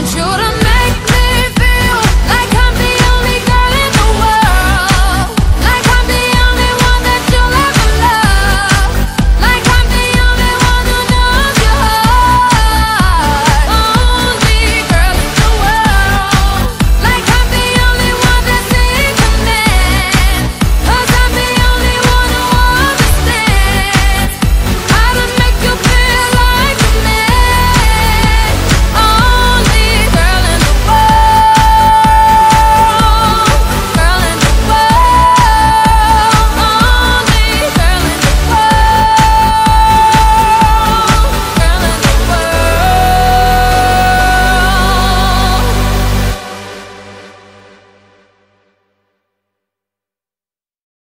want you to